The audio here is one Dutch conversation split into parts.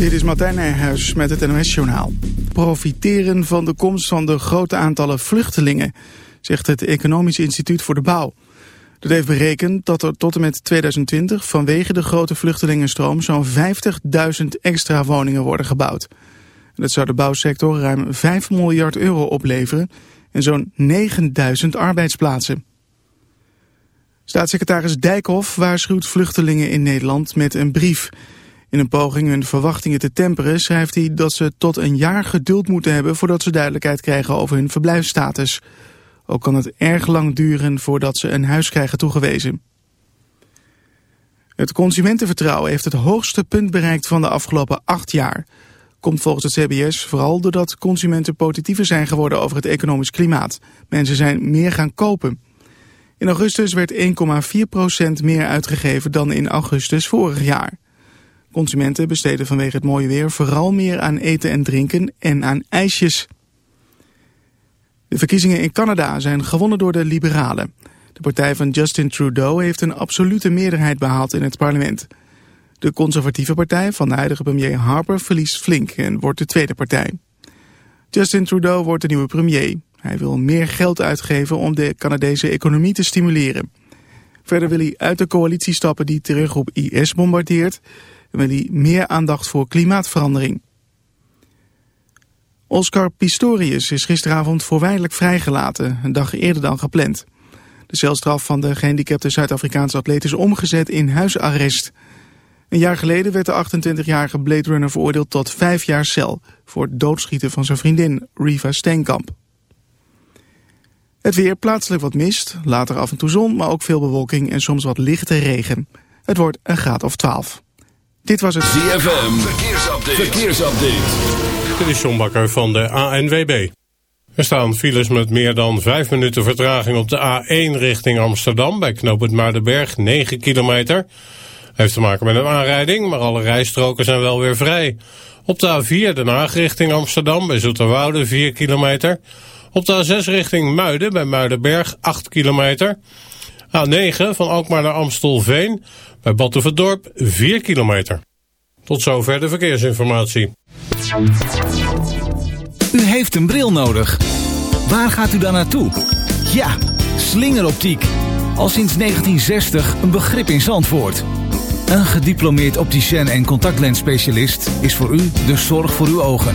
Dit is Martijn Nijhuis met het NOS-journaal. Profiteren van de komst van de grote aantallen vluchtelingen, zegt het Economisch Instituut voor de Bouw. Dat heeft berekend dat er tot en met 2020 vanwege de grote vluchtelingenstroom zo'n 50.000 extra woningen worden gebouwd. Dat zou de bouwsector ruim 5 miljard euro opleveren en zo'n 9000 arbeidsplaatsen. Staatssecretaris Dijkhoff waarschuwt vluchtelingen in Nederland met een brief. In een poging hun verwachtingen te temperen schrijft hij dat ze tot een jaar geduld moeten hebben voordat ze duidelijkheid krijgen over hun verblijfsstatus. Ook kan het erg lang duren voordat ze een huis krijgen toegewezen. Het consumentenvertrouwen heeft het hoogste punt bereikt van de afgelopen acht jaar. Komt volgens het CBS vooral doordat consumenten positiever zijn geworden over het economisch klimaat. Mensen zijn meer gaan kopen. In augustus werd 1,4% meer uitgegeven dan in augustus vorig jaar. Consumenten besteden vanwege het mooie weer vooral meer aan eten en drinken en aan ijsjes. De verkiezingen in Canada zijn gewonnen door de Liberalen. De partij van Justin Trudeau heeft een absolute meerderheid behaald in het parlement. De conservatieve partij van de huidige premier Harper verliest flink en wordt de tweede partij. Justin Trudeau wordt de nieuwe premier. Hij wil meer geld uitgeven om de Canadese economie te stimuleren. Verder wil hij uit de coalitie stappen die teruggroep IS bombardeert... wil hij meer aandacht voor klimaatverandering. Oscar Pistorius is gisteravond voorwaardelijk vrijgelaten, een dag eerder dan gepland. De celstraf van de gehandicapte Zuid-Afrikaanse atleet is omgezet in huisarrest. Een jaar geleden werd de 28-jarige Blade Runner veroordeeld tot vijf jaar cel... voor het doodschieten van zijn vriendin Riva Steenkamp. Het weer plaatselijk wat mist, later af en toe zon, maar ook veel bewolking en soms wat lichte regen. Het wordt een graad of 12. Dit was het ZFM Verkeersupdate. Verkeersupdate. Dit is John Bakker van de ANWB. Er staan files met meer dan 5 minuten vertraging op de A1 richting Amsterdam... bij knooppunt Maardenberg, 9 kilometer. Heeft te maken met een aanrijding, maar alle rijstroken zijn wel weer vrij. Op de A4 Den Haag richting Amsterdam bij Zoeterwoude, 4 kilometer... Op de A6 richting Muiden bij Muidenberg 8 kilometer. A9 van Alkmaar naar Amstelveen bij Batuverdorp 4 kilometer. Tot zover de verkeersinformatie. U heeft een bril nodig. Waar gaat u dan naartoe? Ja, slingeroptiek. Al sinds 1960 een begrip in Zandvoort. Een gediplomeerd opticien en contactlensspecialist is voor u de zorg voor uw ogen.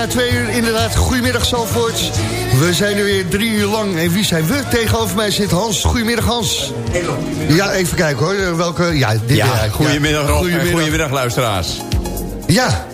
Na twee uur inderdaad. Goedemiddag Zandvoort. We zijn er weer drie uur lang. En wie zijn we? Tegenover mij zit Hans. Goedemiddag Hans. Ja, even kijken hoor. Welke... Ja, dit ja, goedemiddag, ja. goedemiddag. goedemiddag luisteraars. Ja.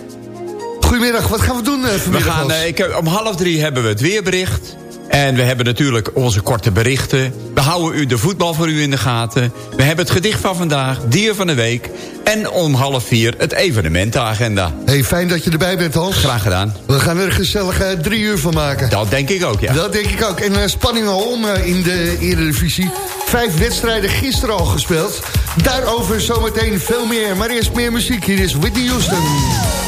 Goedemiddag, wat gaan we doen uh, vanmiddag? We gaan, uh, ik, om half drie hebben we het weerbericht. En we hebben natuurlijk onze korte berichten. We houden u de voetbal voor u in de gaten. We hebben het gedicht van vandaag, dier van de week. En om half vier het evenementenagenda. Hey, fijn dat je erbij bent, Hans. Graag gedaan. We gaan er gezellig uh, drie uur van maken. Dat denk ik ook, ja. Dat denk ik ook. En uh, spanning al om uh, in de Eredivisie. Vijf wedstrijden gisteren al gespeeld. Daarover zometeen veel meer. Maar eerst meer muziek. Hier is Whitney Houston.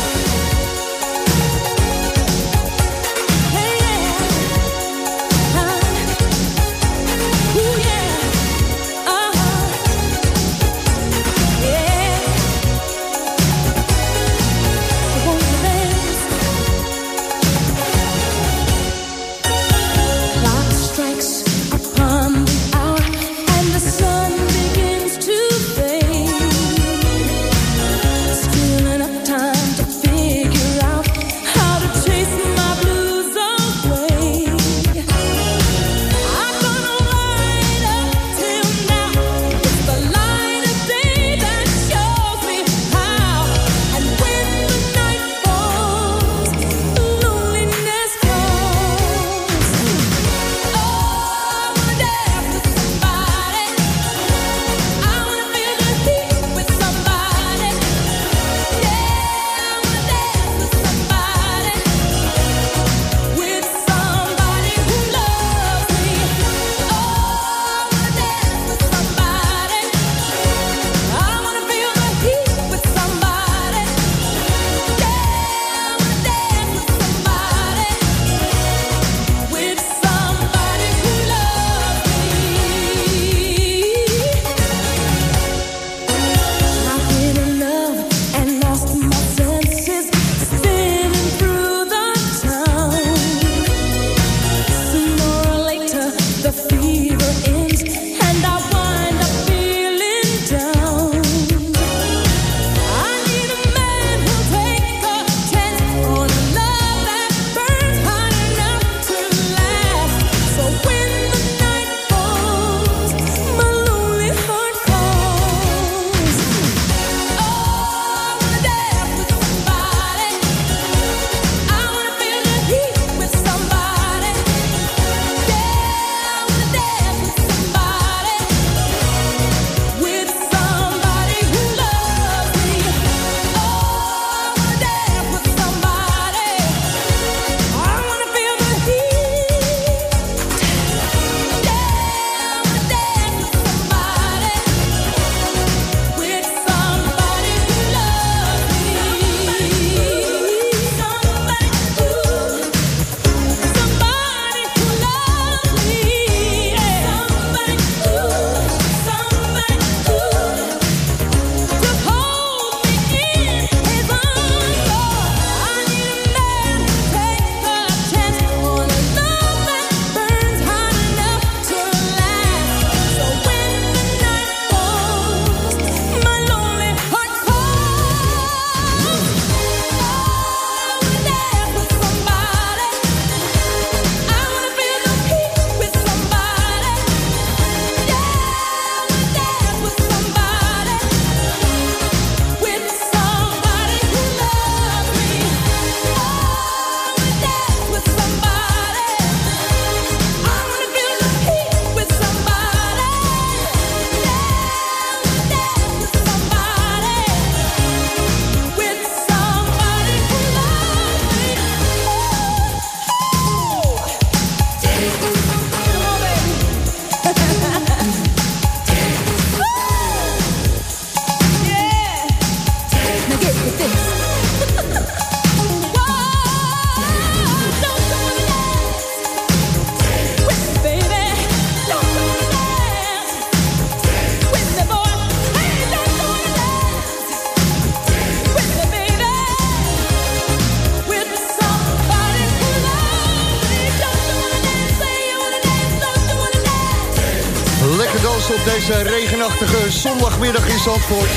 Zondagmiddag in Zandvoort.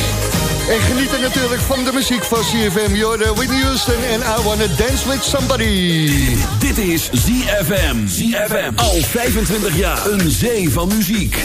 En genieten natuurlijk van de muziek van CFM. Jorden, Whitney Houston en I Wanna Dance With Somebody. Dit is ZFM. ZFM. Al 25 jaar. Een zee van muziek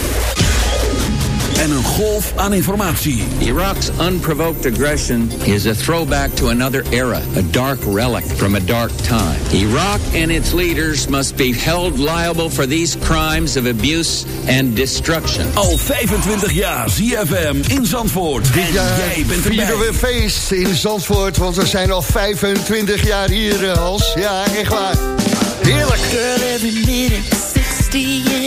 en een golf aan informatie. Iraq's unprovoked aggression is a throwback to another era, a dark relic from a dark time. Iraq and its leaders must be held liable for these crimes of abuse and destruction. Al 25 jaar ZFM in Zandvoort. Dit jaar jij bent vieren we feest in Zandvoort, want we zijn al 25 jaar hier, eh, Hans. Ja, echt waar. Heerlijk. Girl, every minute, 60 in an hour.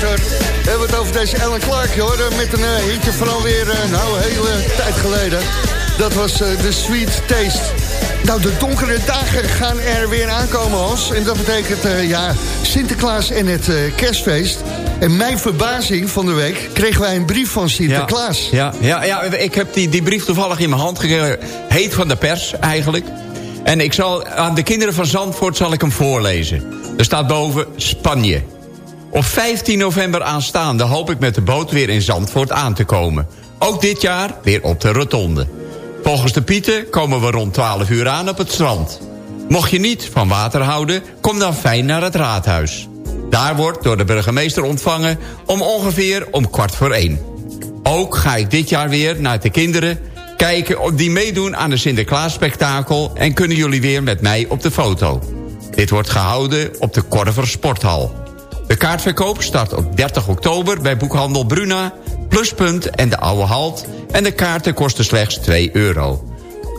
We hebben het over deze Ellen Clark, je met een uh, hitje van alweer, uh, nou, een hele tijd geleden. Dat was de Sweet Taste. Nou, de donkere dagen gaan er weer aankomen, Hans. En dat betekent, ja, Sinterklaas en het kerstfeest. En mijn verbazing van de week kregen wij een brief van Sinterklaas. Ja, ja, ja, ja ik heb die, die brief toevallig in mijn hand gekregen. Heet van de pers, eigenlijk. En ik zal, aan de kinderen van Zandvoort zal ik hem voorlezen. Er staat boven Spanje. Op 15 november aanstaande hoop ik met de boot weer in Zandvoort aan te komen. Ook dit jaar weer op de rotonde. Volgens de Pieten komen we rond 12 uur aan op het strand. Mocht je niet van water houden, kom dan fijn naar het raadhuis. Daar wordt door de burgemeester ontvangen om ongeveer om kwart voor één. Ook ga ik dit jaar weer naar de kinderen kijken of die meedoen aan de Sinterklaas-spektakel... en kunnen jullie weer met mij op de foto. Dit wordt gehouden op de Korver Sporthal. De kaartverkoop start op 30 oktober bij boekhandel Bruna... Pluspunt en de Oude Halt... en de kaarten kosten slechts 2 euro.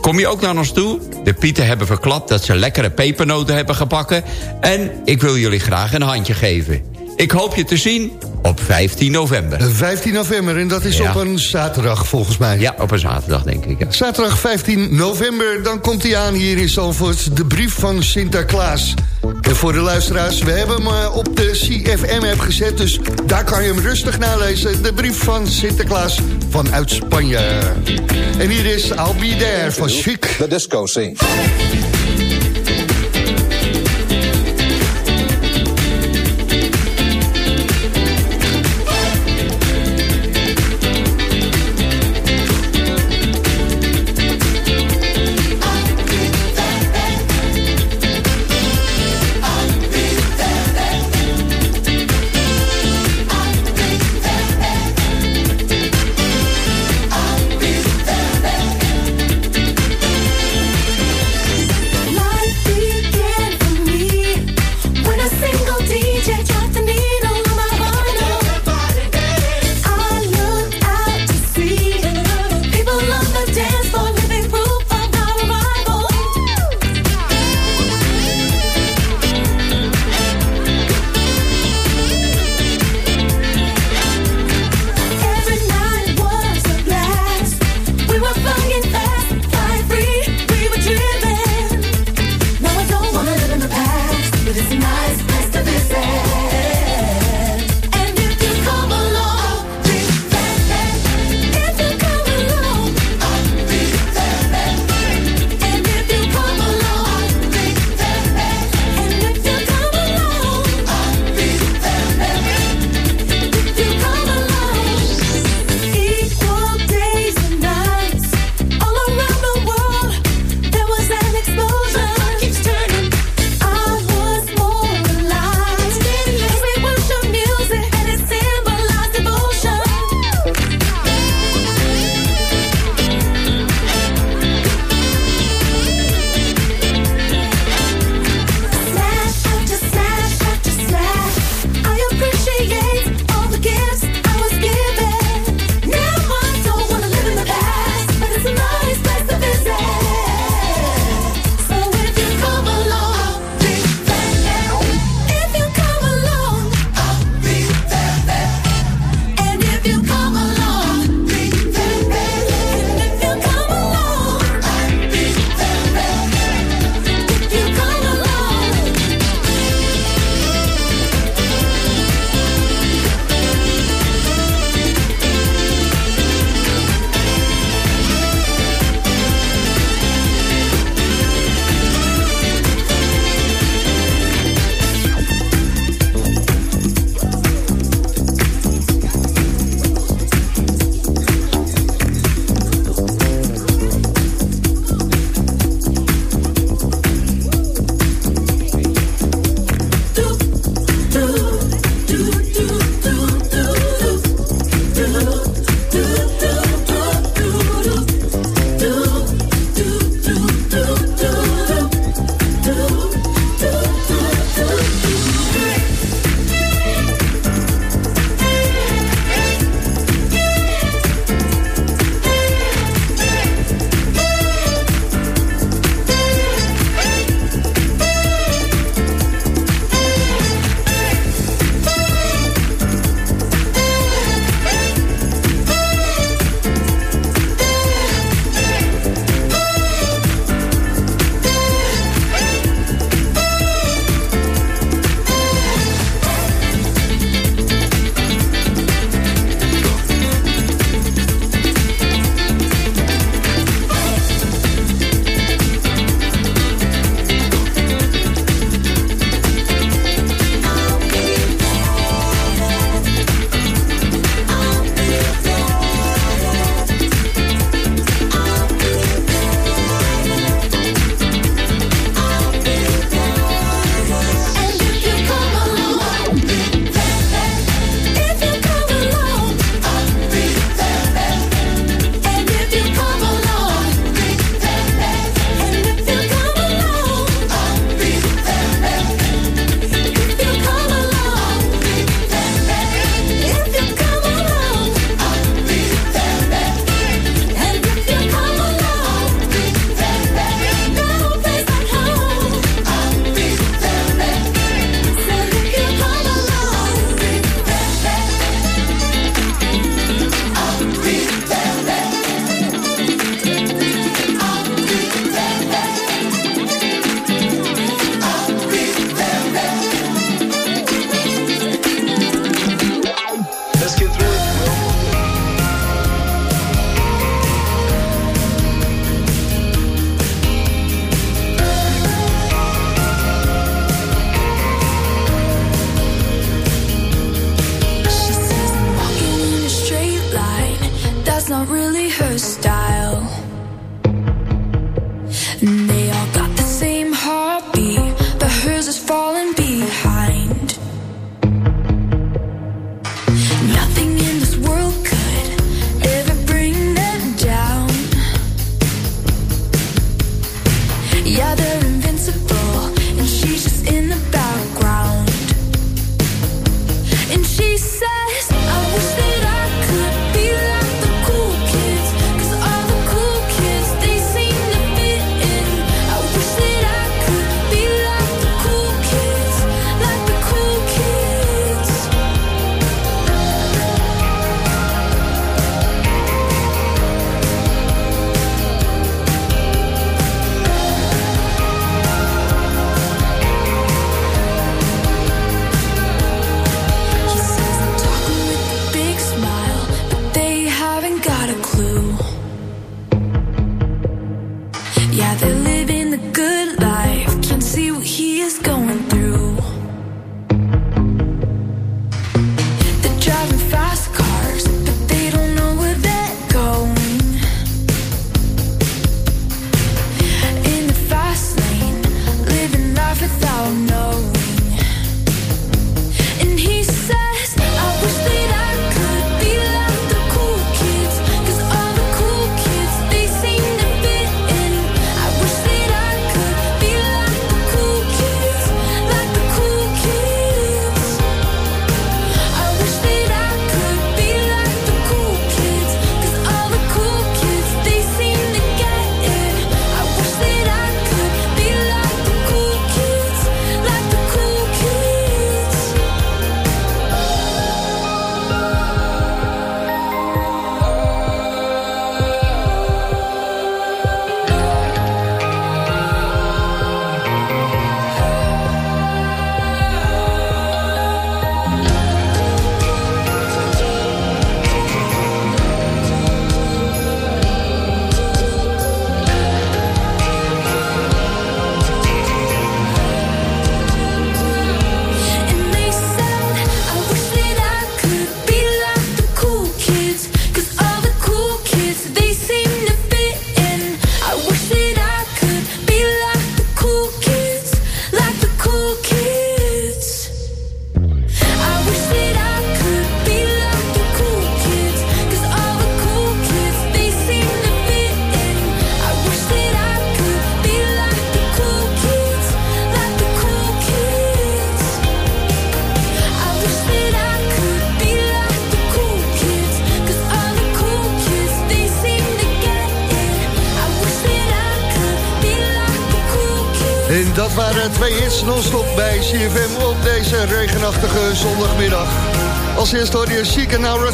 Kom je ook naar ons toe? De Pieten hebben verklapt dat ze lekkere pepernoten hebben gebakken... en ik wil jullie graag een handje geven. Ik hoop je te zien op 15 november. 15 november, en dat is op een zaterdag volgens mij. Ja, op een zaterdag denk ik. Ja. Zaterdag 15 november, dan komt hij aan hier in Zalvoort. De brief van Sinterklaas. En voor de luisteraars, we hebben hem eh, op de CFM-app gezet... dus daar kan je hem rustig nalezen. De brief van Sinterklaas vanuit Spanje. En hier is I'll Be There van Chic. The disco scene.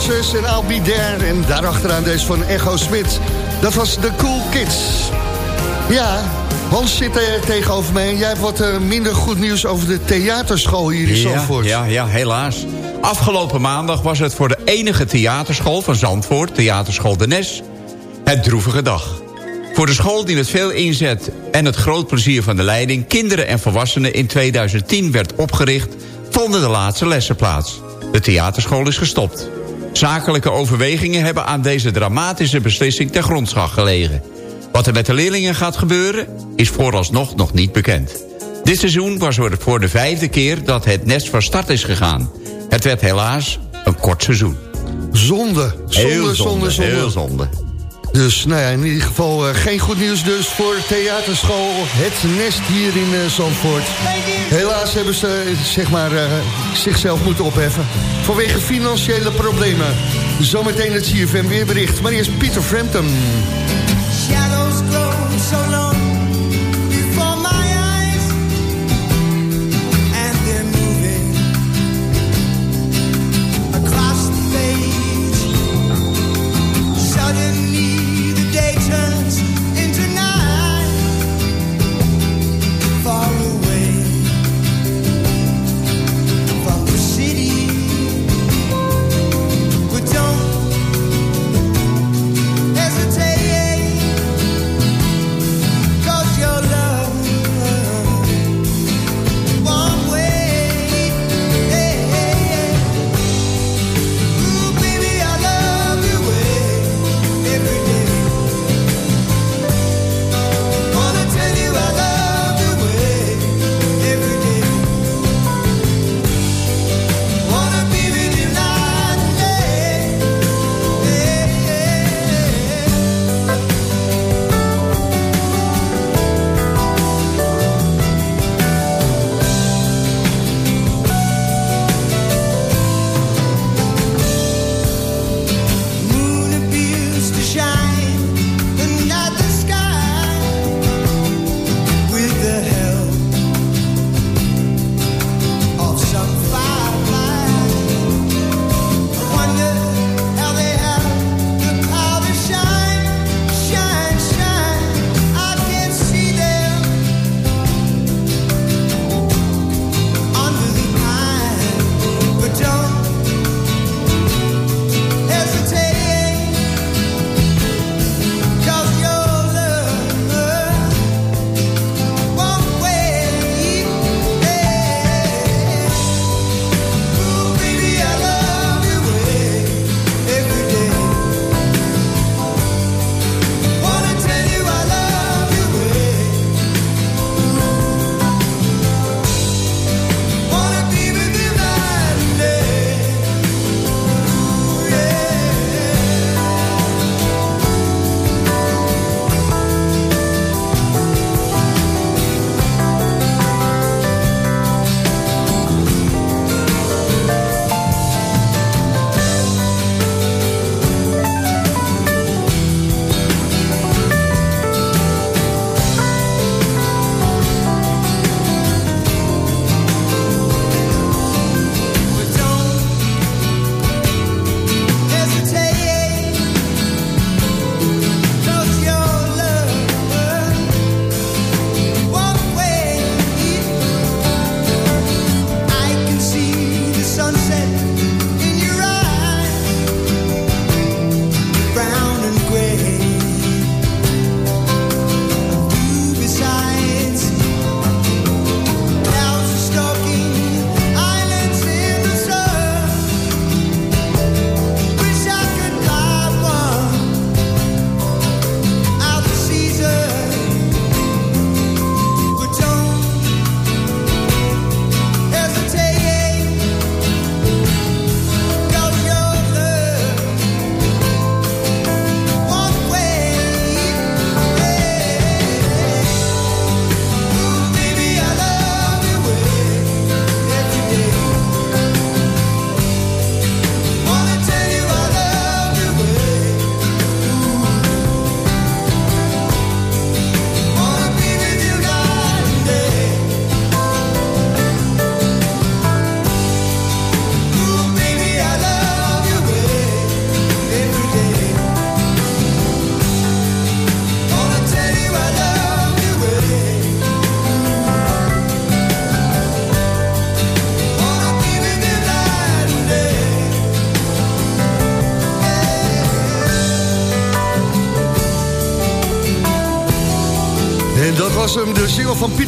En I'll Be There. En daarachteraan deze van Echo Smit. Dat was The Cool Kids. Ja, Hans zit er tegenover mij en jij hebt wat uh, minder goed nieuws over de theaterschool hier in Zandvoort. Ja, ja, helaas. Afgelopen maandag was het voor de enige theaterschool van Zandvoort, Theaterschool De Nes, het droevige dag. Voor de school die met veel inzet en het groot plezier van de leiding... kinderen en volwassenen in 2010 werd opgericht vonden de laatste lessen plaats. De theaterschool is gestopt. Zakelijke overwegingen hebben aan deze dramatische beslissing ter grondslag gelegen. Wat er met de leerlingen gaat gebeuren, is vooralsnog nog niet bekend. Dit seizoen was het voor de vijfde keer dat het nest van start is gegaan. Het werd helaas een kort seizoen. Zonde, zonde, zonde, zonde. Heel zonde. Dus nou ja, in ieder geval uh, geen goed nieuws dus voor theaterschool Het Nest hier in uh, Zandvoort. Helaas hebben ze zeg maar, zichzelf moeten opheffen vanwege financiële problemen. Zometeen het CFM weerbericht, maar eerst Peter Frampton. Shadows.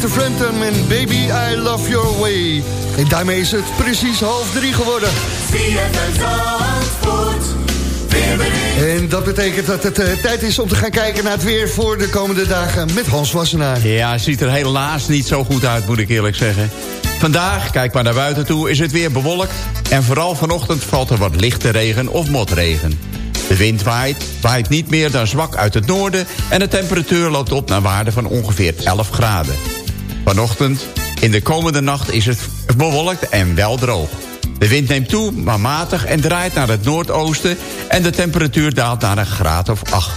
Peter Frampton en Baby I Love Your Way. En daarmee is het precies half drie geworden. En dat betekent dat het uh, tijd is om te gaan kijken naar het weer voor de komende dagen met Hans Wassenaar. Ja, ziet er helaas niet zo goed uit, moet ik eerlijk zeggen. Vandaag, kijk maar naar buiten toe, is het weer bewolkt... en vooral vanochtend valt er wat lichte regen of motregen. De wind waait, waait niet meer dan zwak uit het noorden... en de temperatuur loopt op naar waarde van ongeveer 11 graden. Vanochtend, in de komende nacht, is het bewolkt en wel droog. De wind neemt toe, maar matig en draait naar het noordoosten... en de temperatuur daalt naar een graad of 8.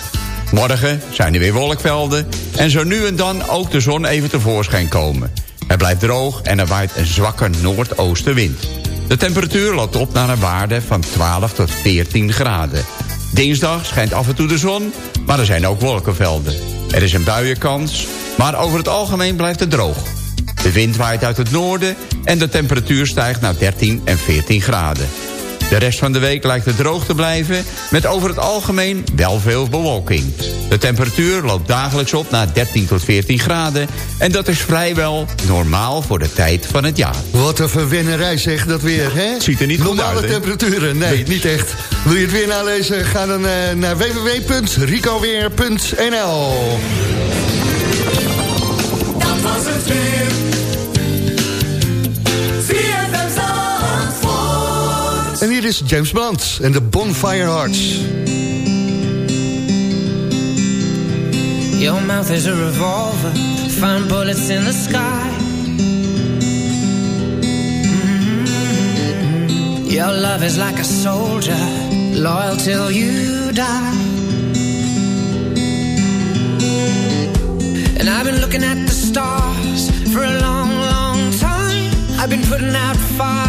Morgen zijn er weer wolkvelden... en zo nu en dan ook de zon even tevoorschijn komen. Het blijft droog en er waait een zwakke noordoostenwind. De temperatuur loopt op naar een waarde van 12 tot 14 graden. Dinsdag schijnt af en toe de zon, maar er zijn ook wolkenvelden. Er is een buienkans, maar over het algemeen blijft het droog. De wind waait uit het noorden en de temperatuur stijgt naar 13 en 14 graden. De rest van de week lijkt het droog te blijven... met over het algemeen wel veel bewolking. De temperatuur loopt dagelijks op naar 13 tot 14 graden... en dat is vrijwel normaal voor de tijd van het jaar. Wat een verwennerij zeg, dat weer, hè? Ziet er niet Normale goed uit, temperaturen, nee, niet echt. Wil je het weer nalezen? Ga dan uh, naar www.ricoweer.nl En hier is James Blunt en de Bonfire Hearts. Your mouth is a revolver, find bullets in the sky. Mm-hmm. Your love is like a soldier, loyal till you die. And I've been looking at the stars for a long, long time. I've been putting out fires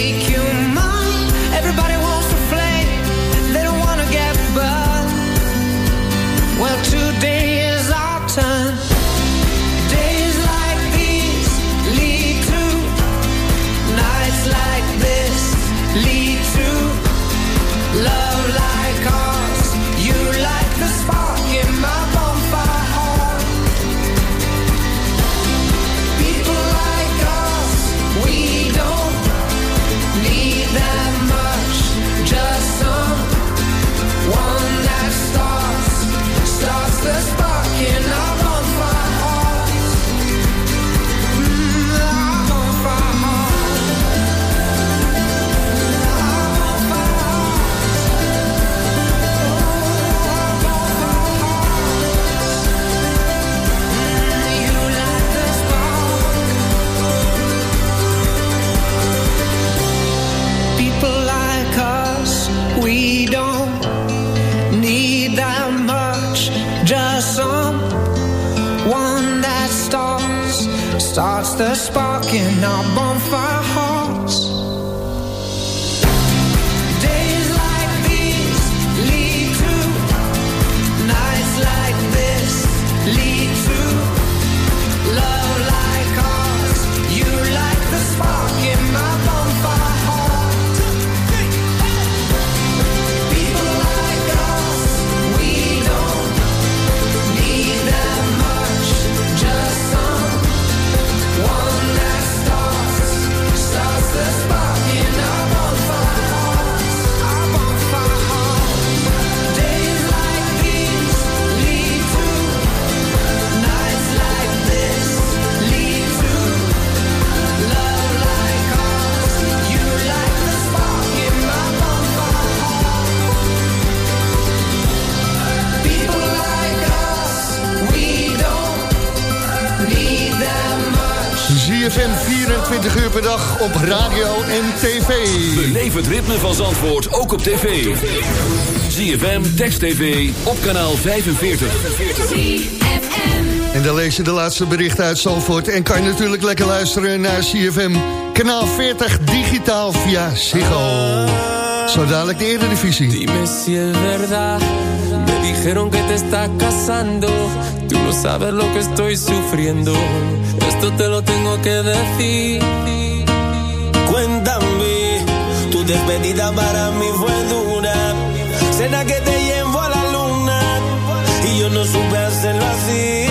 starts the spark in our bonfire op radio en tv. Beleef het ritme van Zandvoort ook op tv. ZFM, Text TV, op kanaal 45. En dan lees je de laatste berichten uit Zandvoort... en kan je natuurlijk lekker luisteren naar CFM. Kanaal 40 digitaal via Ziggo. Zo dadelijk de Eredivisie. Dime si es verdad, me dijeron que te estás casando. Tú no sabes lo que estoy sufriendo. Esto te lo tengo que decir. Despedida para mí fue dura. Cena que te llevo a la luna y yo no supe hacerlo así.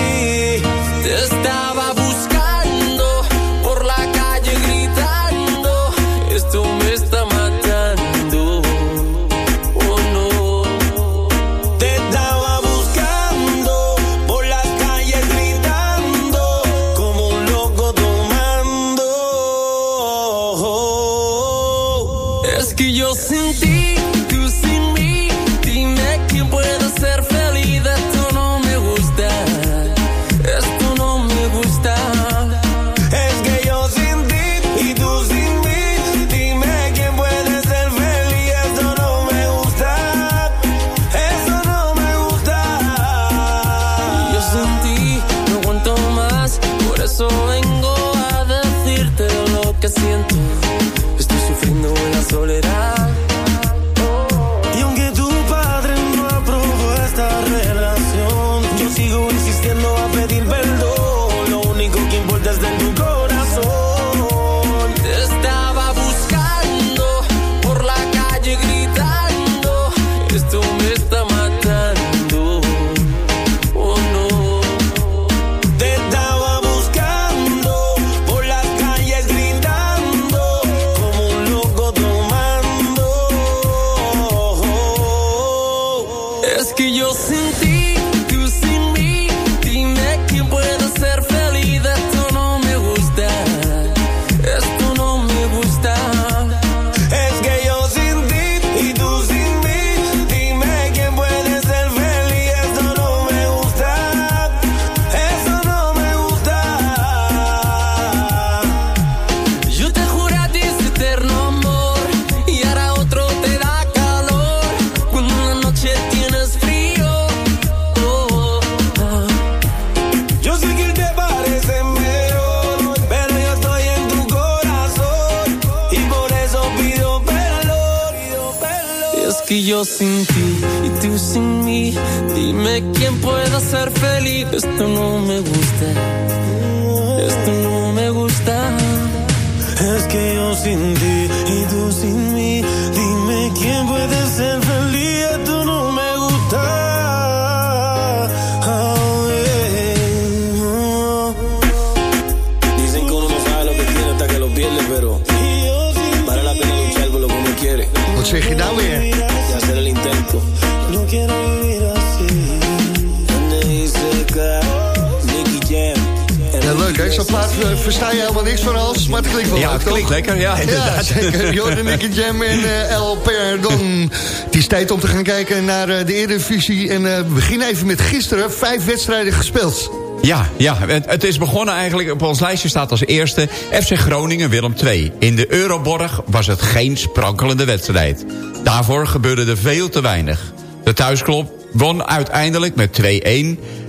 Maar het klinkt wel Ja, het klinkt lekker, ja, Ja, zeker. Jordan, Nicky Jam en eh, El Perdon. Het is tijd om te gaan kijken naar eh, de Eredivisie. En eh, we beginnen even met gisteren. Vijf wedstrijden gespeeld. Ja, ja het, het is begonnen eigenlijk, op ons lijstje staat als eerste... FC Groningen Willem II. In de Euroborg was het geen sprankelende wedstrijd. Daarvoor gebeurde er veel te weinig. De thuisklop won uiteindelijk met 2-1...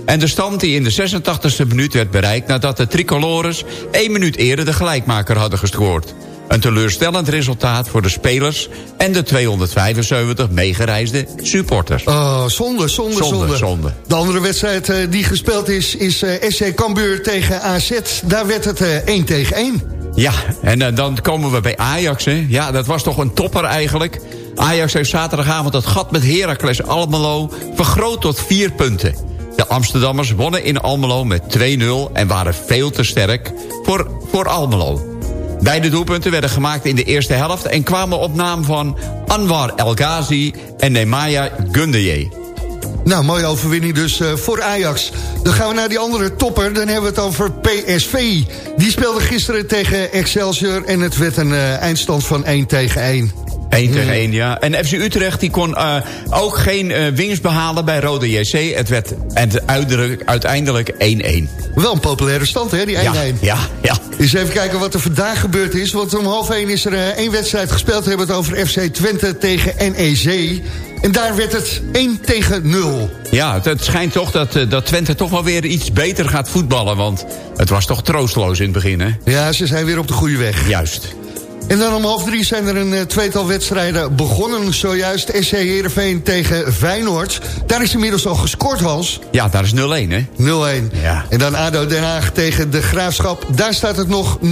en de stand die in de 86e minuut werd bereikt... nadat de tricolores één minuut eerder de gelijkmaker hadden gescoord. Een teleurstellend resultaat voor de spelers... en de 275 meegereisde supporters. Oh, zonde, zonde, zonde. Zonde, zonde. De andere wedstrijd eh, die gespeeld is, is eh, SC Cambuur tegen AZ. Daar werd het eh 1 tegen 1. Ja, en eh, dan komen we bij Ajax. Hè. Ja, dat was toch een topper eigenlijk. Ajax heeft zaterdagavond het gat met Heracles Almelo vergroot tot vier punten. De Amsterdammers wonnen in Almelo met 2-0 en waren veel te sterk voor, voor Almelo. Beide doelpunten werden gemaakt in de eerste helft... en kwamen op naam van Anwar El Ghazi en Nemanja Gundeje. Nou, mooie overwinning dus eh, voor Ajax. Dan gaan we naar die andere topper. Dan hebben we het over PSV. Die speelde gisteren tegen Excelsior... en het werd een eh, eindstand van 1 tegen 1. 1 tegen 1, ja. En FC Utrecht die kon uh, ook geen uh, winst behalen bij Rode JC. Het werd uiteindelijk 1-1. Wel een populaire stand, hè, die 1-1. Ja, ja, ja. Eens even kijken wat er vandaag gebeurd is. Want om half 1 is er uh, één wedstrijd gespeeld. We hebben het over FC Twente tegen NEC. En daar werd het 1 tegen 0. Ja, het, het schijnt toch dat, dat Twente toch wel weer iets beter gaat voetballen. Want het was toch troosteloos in het begin, hè? Ja, ze zijn weer op de goede weg. Juist. En dan om half drie zijn er een uh, tweetal wedstrijden begonnen. Zojuist SC Heerenveen tegen Feyenoord. Daar is inmiddels al gescoord, Hans. Ja, daar is 0-1, hè? 0-1. Ja. En dan ADO Den Haag tegen de Graafschap. Daar staat het nog 0-0.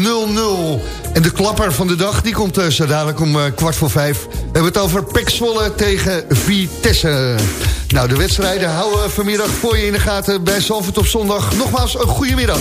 En de klapper van de dag, die komt uh, zo dadelijk om uh, kwart voor vijf. We hebben het over Pek Zwolle tegen Vitesse. Nou, de wedstrijden houden vanmiddag voor je in de gaten bij Zalvoort op zondag. Nogmaals, een goede middag.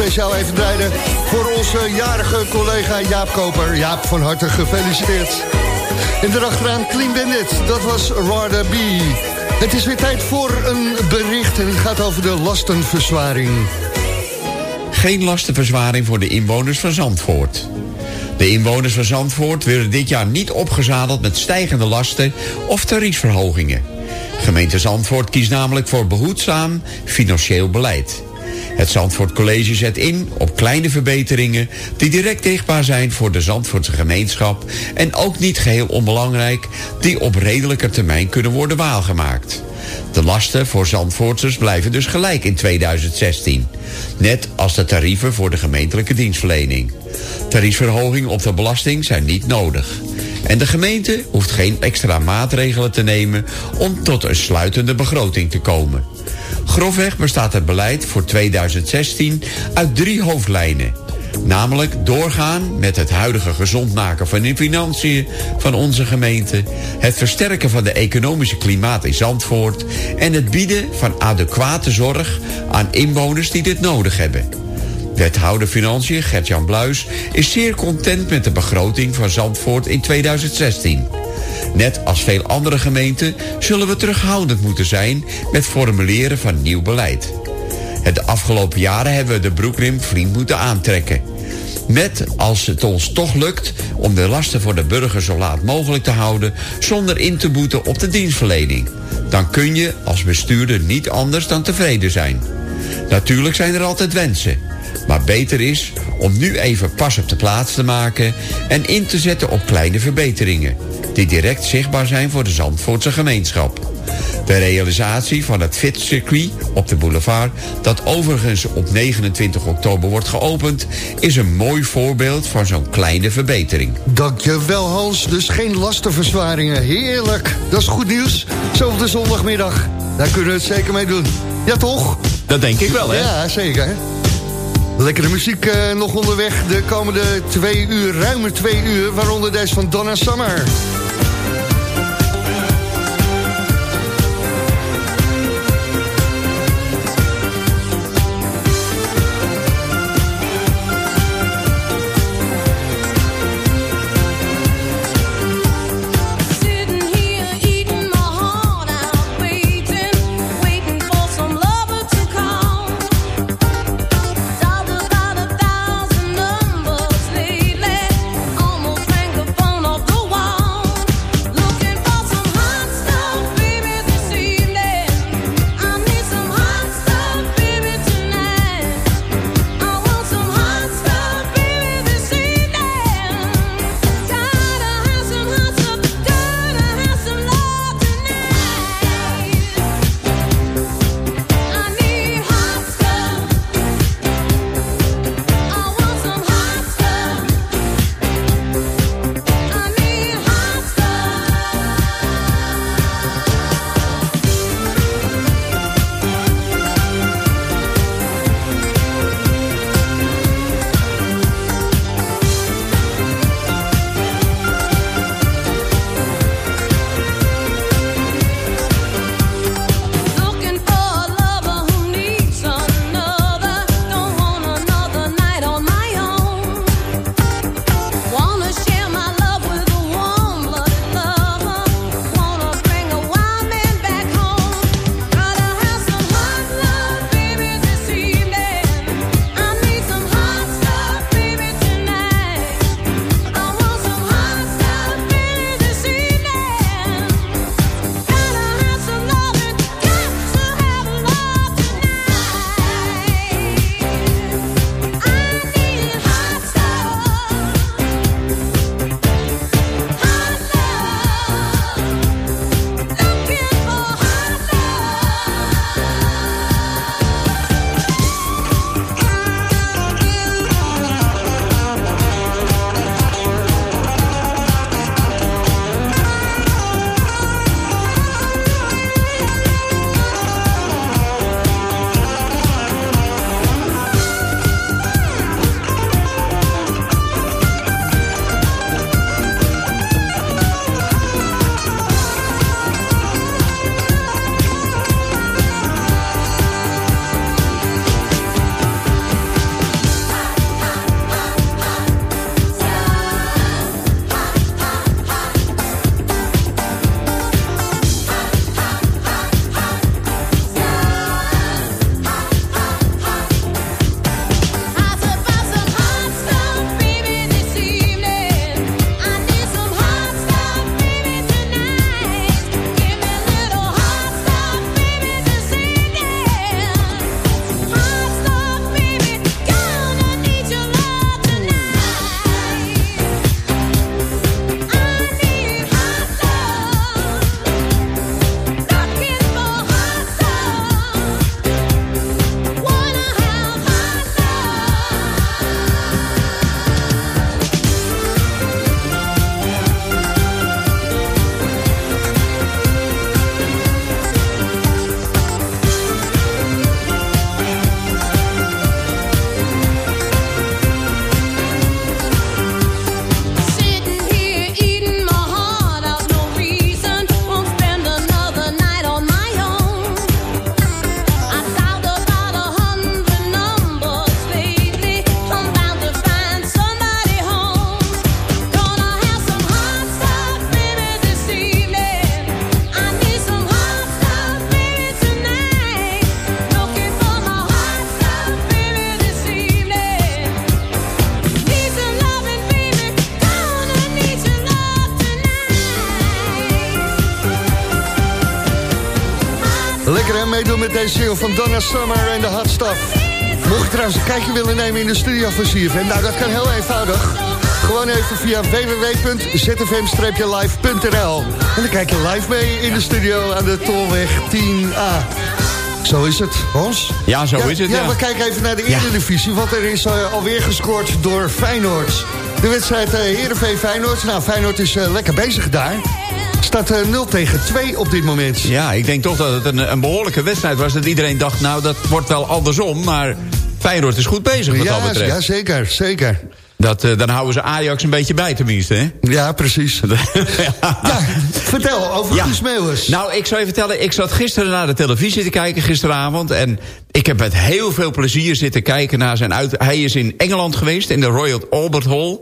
Speciaal even draaiden... voor onze jarige collega Jaap Koper. Jaap, van harte gefeliciteerd. En erachteraan Clean Bandit, dat was Rada B. Het is weer tijd voor een bericht en het gaat over de lastenverzwaring. Geen lastenverzwaring voor de inwoners van Zandvoort. De inwoners van Zandvoort worden dit jaar niet opgezadeld met stijgende lasten of tariefverhogingen. Gemeente Zandvoort kiest namelijk voor behoedzaam financieel beleid. Het Zandvoort College zet in op kleine verbeteringen die direct zichtbaar zijn voor de Zandvoortse gemeenschap en ook niet geheel onbelangrijk die op redelijke termijn kunnen worden waargemaakt. De lasten voor Zandvoorters blijven dus gelijk in 2016. Net als de tarieven voor de gemeentelijke dienstverlening. Tariefverhogingen op de belasting zijn niet nodig. En de gemeente hoeft geen extra maatregelen te nemen om tot een sluitende begroting te komen. Grofweg bestaat het beleid voor 2016 uit drie hoofdlijnen. Namelijk doorgaan met het huidige gezond maken van de financiën van onze gemeente... het versterken van de economische klimaat in Zandvoort... en het bieden van adequate zorg aan inwoners die dit nodig hebben. Wethouder Financiën Gert-Jan Bluis is zeer content met de begroting van Zandvoort in 2016. Net als veel andere gemeenten zullen we terughoudend moeten zijn met formuleren van nieuw beleid. Het afgelopen jaren hebben we de broekriem flink moeten aantrekken. Met als het ons toch lukt om de lasten voor de burger zo laat mogelijk te houden... zonder in te boeten op de dienstverlening. Dan kun je als bestuurder niet anders dan tevreden zijn. Natuurlijk zijn er altijd wensen. Maar beter is om nu even pas op de plaats te maken en in te zetten op kleine verbeteringen die direct zichtbaar zijn voor de Zandvoortse gemeenschap. De realisatie van het FIT-circuit op de boulevard... dat overigens op 29 oktober wordt geopend... is een mooi voorbeeld van zo'n kleine verbetering. Dankjewel Hans, dus geen lastenverzwaringen. Heerlijk, dat is goed nieuws. Zo op de zondagmiddag, daar kunnen we het zeker mee doen. Ja toch? Dat denk ik wel, hè? Ja, zeker. Lekkere muziek eh, nog onderweg. De komende twee uur, ruime twee uur, waaronder deze van Donna Summer. deze single van Donna Summer en de Hot Stuff. Mocht je trouwens een kijkje willen nemen in de studio van CFM... nou, dat kan heel eenvoudig. Gewoon even via www.zfm-live.nl. En dan kijk je live mee in de studio aan de Tolweg 10A. Zo is het, ons. Ja, zo is het, ja. we kijken even naar de Eredivisie, want er is eh, alweer gescoord door Feyenoord. De wedstrijd uh, Heerenveen-Feyenoord. Nou, Feyenoord is eh, lekker bezig daar. Staat 0 tegen 2 op dit moment. Ja, ik denk toch dat het een, een behoorlijke wedstrijd was. Dat iedereen dacht, nou, dat wordt wel andersom. Maar Feyenoord is goed bezig wat ja, dat betreft. Ja, zeker, zeker. Dat, uh, dan houden ze Ajax een beetje bij tenminste, hè? Ja, precies. ja, vertel over ja. Guus Meeuwis. Nou, ik zou je vertellen, ik zat gisteren naar de televisie te kijken, gisteravond. En ik heb met heel veel plezier zitten kijken naar zijn uit... Hij is in Engeland geweest, in de Royal Albert Hall...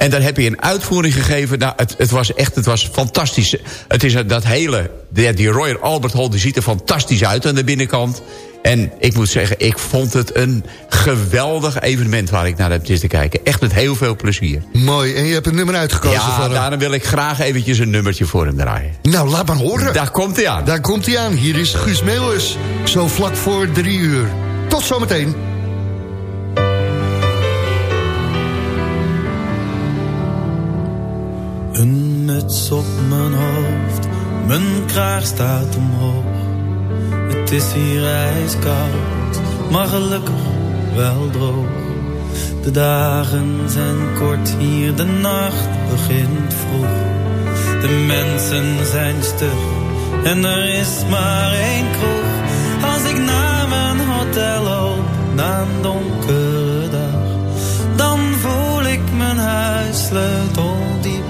En daar heb je een uitvoering gegeven. Nou, het, het was echt, het was fantastisch. Het is dat hele, die, die Royal Albert Hall, die ziet er fantastisch uit aan de binnenkant. En ik moet zeggen, ik vond het een geweldig evenement waar ik naar heb zitten kijken. Echt met heel veel plezier. Mooi, en je hebt een nummer uitgekozen ja, voor hem. daarom wil ik graag eventjes een nummertje voor hem draaien. Nou, laat maar horen. Daar komt hij aan. Daar komt hij aan. Hier is Guus Meeuwis. Zo vlak voor drie uur. Tot zometeen. Een muts op mijn hoofd, mijn kraag staat omhoog. Het is hier ijskoud, maar gelukkig wel droog. De dagen zijn kort hier, de nacht begint vroeg. De mensen zijn stug en er is maar één kroeg. Als ik naar mijn hotel loop, na een donkere dag, dan voel ik mijn huissleutel diep